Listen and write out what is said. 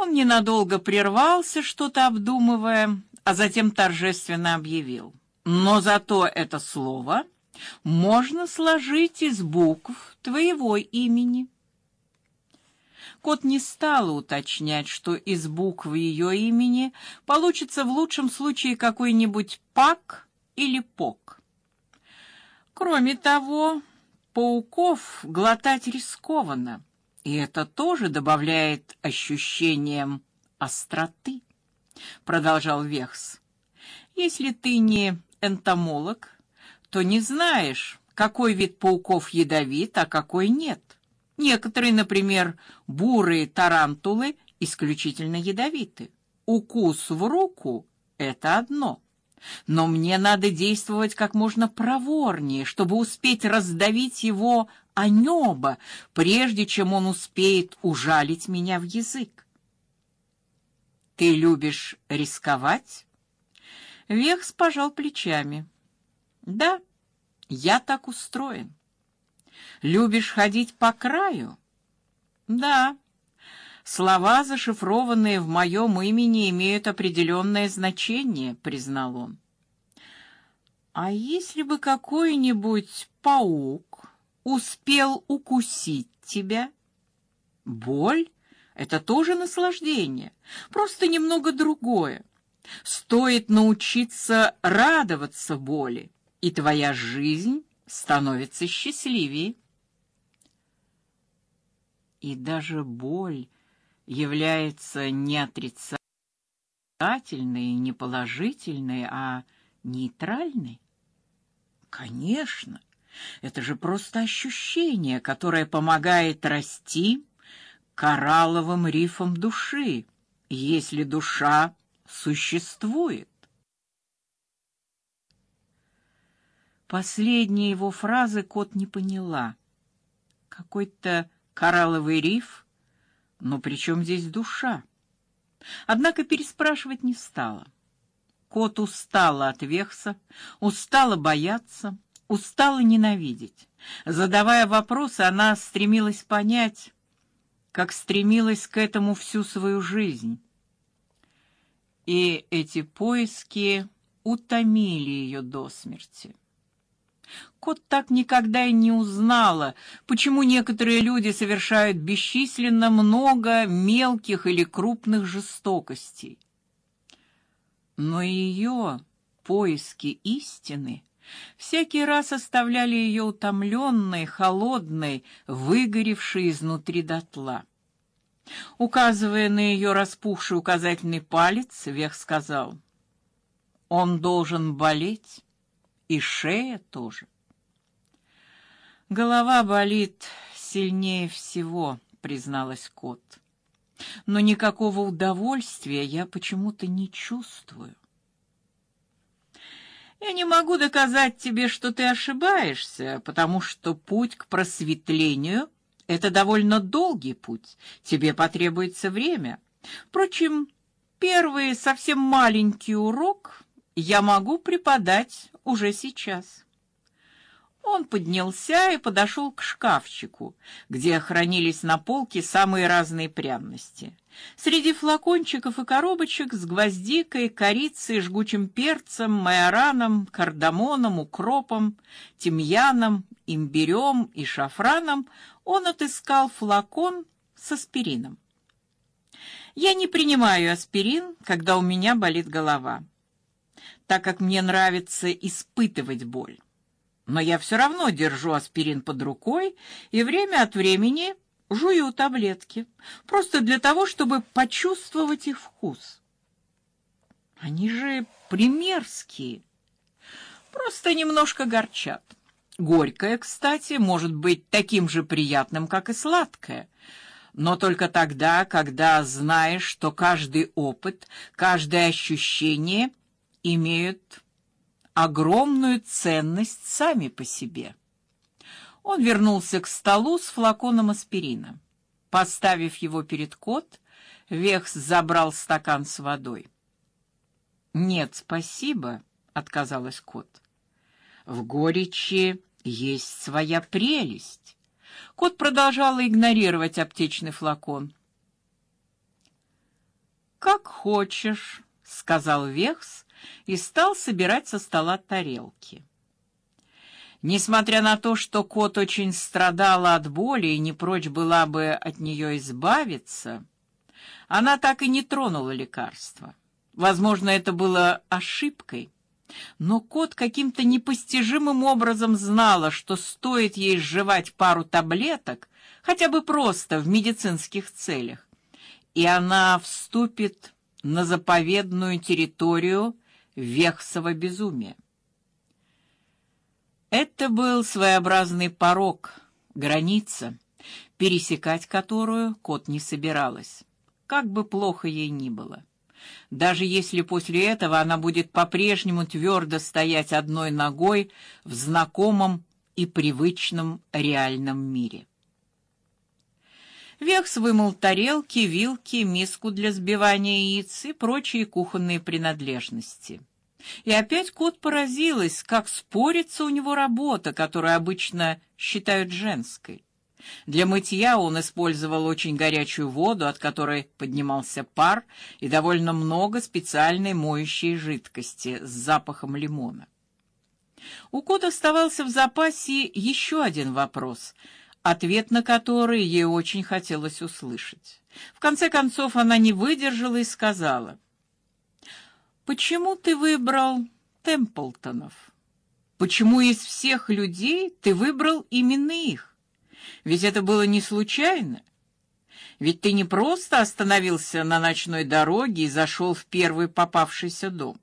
Он ненадолго прервался, что-то обдумывая, а затем торжественно объявил: "Но зато это слово можно сложить из букв твоего имени". Кот не стал уточнять, что из букв ее имени получится в лучшем случае какой-нибудь Пак или Пок. Кроме того, пауков глотать рискованно, и это тоже добавляет ощущением остроты, продолжал Вехс. Если ты не энтомолог, то не знаешь, какой вид пауков ядовит, а какой нет. Некоторые, например, бурые тарантулы исключительно ядовиты. Укус в руку это одно. Но мне надо действовать как можно проворнее, чтобы успеть раздавить его о небо, прежде чем он успеет ужалить меня в язык. Ты любишь рисковать? Вехс пожал плечами. Да, я так устроен. Любишь ходить по краю? Да. Слова, зашифрованные в моем имени, имеют определенное значение, признал он. А если бы какой-нибудь паук успел укусить тебя? Боль это тоже наслаждение, просто немного другое. Стоит научиться радоваться боли, и твоя жизнь становится счастливее и даже боль является не отрицательной, не положительной, а нейтральной? Конечно. Это же просто ощущение, которое помогает расти коралловым рифом души, если душа существует. Последние его фразы кот не поняла. Какой-то коралловый риф? Но при чем здесь душа? Однако переспрашивать не стала. Кот устала от вехса, устала бояться, устала ненавидеть. Задавая вопросы, она стремилась понять, как стремилась к этому всю свою жизнь. И эти поиски утомили ее до смерти. Кот так никогда и не узнала, почему некоторые люди совершают бесчисленно много мелких или крупных жестокостей. Но ее поиски истины всякий раз оставляли ее утомленной, холодной, выгоревшей изнутри дотла. Указывая на ее распухший указательный палец, Вех сказал: "Он должен болеть, и шея тоже. Голова болит сильнее всего, призналась Кот. Но никакого удовольствия я почему-то не чувствую. Я не могу доказать тебе, что ты ошибаешься, потому что путь к просветлению это довольно долгий путь. Тебе потребуется время. Впрочем, первый совсем маленький урок я могу преподать уже сейчас. Он поднялся и подошел к шкафчику, где хранились на полке самые разные пряности. Среди флакончиков и коробочек с гвоздикой, корицей, жгучим перцем, майораном, кардамоном, укропом, тимьяном, имбирем и шафраном он отыскал флакон с аспирином. Я не принимаю аспирин, когда у меня болит голова так как мне нравится испытывать боль. Но я все равно держу аспирин под рукой и время от времени жую таблетки, просто для того, чтобы почувствовать их вкус. Они же примерские. Просто немножко горчат. Горькое, кстати, может быть таким же приятным, как и сладкое, но только тогда, когда знаешь, что каждый опыт, каждое ощущение имеют огромную ценность сами по себе. Он вернулся к столу с флаконом аспирина. Поставив его перед кот, Вехс забрал стакан с водой. "Нет, спасибо", отказалась кот. "В горечи есть своя прелесть". Кот продолжала игнорировать аптечный флакон. Как хочешь, сказал Вехс и стал собирать со стола тарелки. Несмотря на то, что кот очень страдала от боли и не прочь была бы от нее избавиться, она так и не тронула лекарство. Возможно, это было ошибкой, но кот каким-то непостижимым образом знала, что стоит ей сживать пару таблеток, хотя бы просто в медицинских целях, и она вступит на заповедную территорию вехсового безумия. Это был своеобразный порог, граница, пересекать которую кот не собиралась, как бы плохо ей ни было. Даже если после этого она будет по-прежнему твердо стоять одной ногой в знакомом и привычном реальном мире. Векс вымыл тарелки, вилки, миску для взбивания яиц и прочие кухонные принадлежности. И опять кот поразилась, как спорится у него работа, которую обычно считают женской. Для мытья он использовал очень горячую воду, от которой поднимался пар, и довольно много специальной моющей жидкости с запахом лимона. У кота оставался в запасе еще один вопрос, ответ на который ей очень хотелось услышать. В конце концов она не выдержала и сказала: Почему ты выбрал Темплтонов? Почему из всех людей ты выбрал именно их? Ведь это было не случайно. Ведь ты не просто остановился на ночной дороге и зашел в первый попавшийся дом.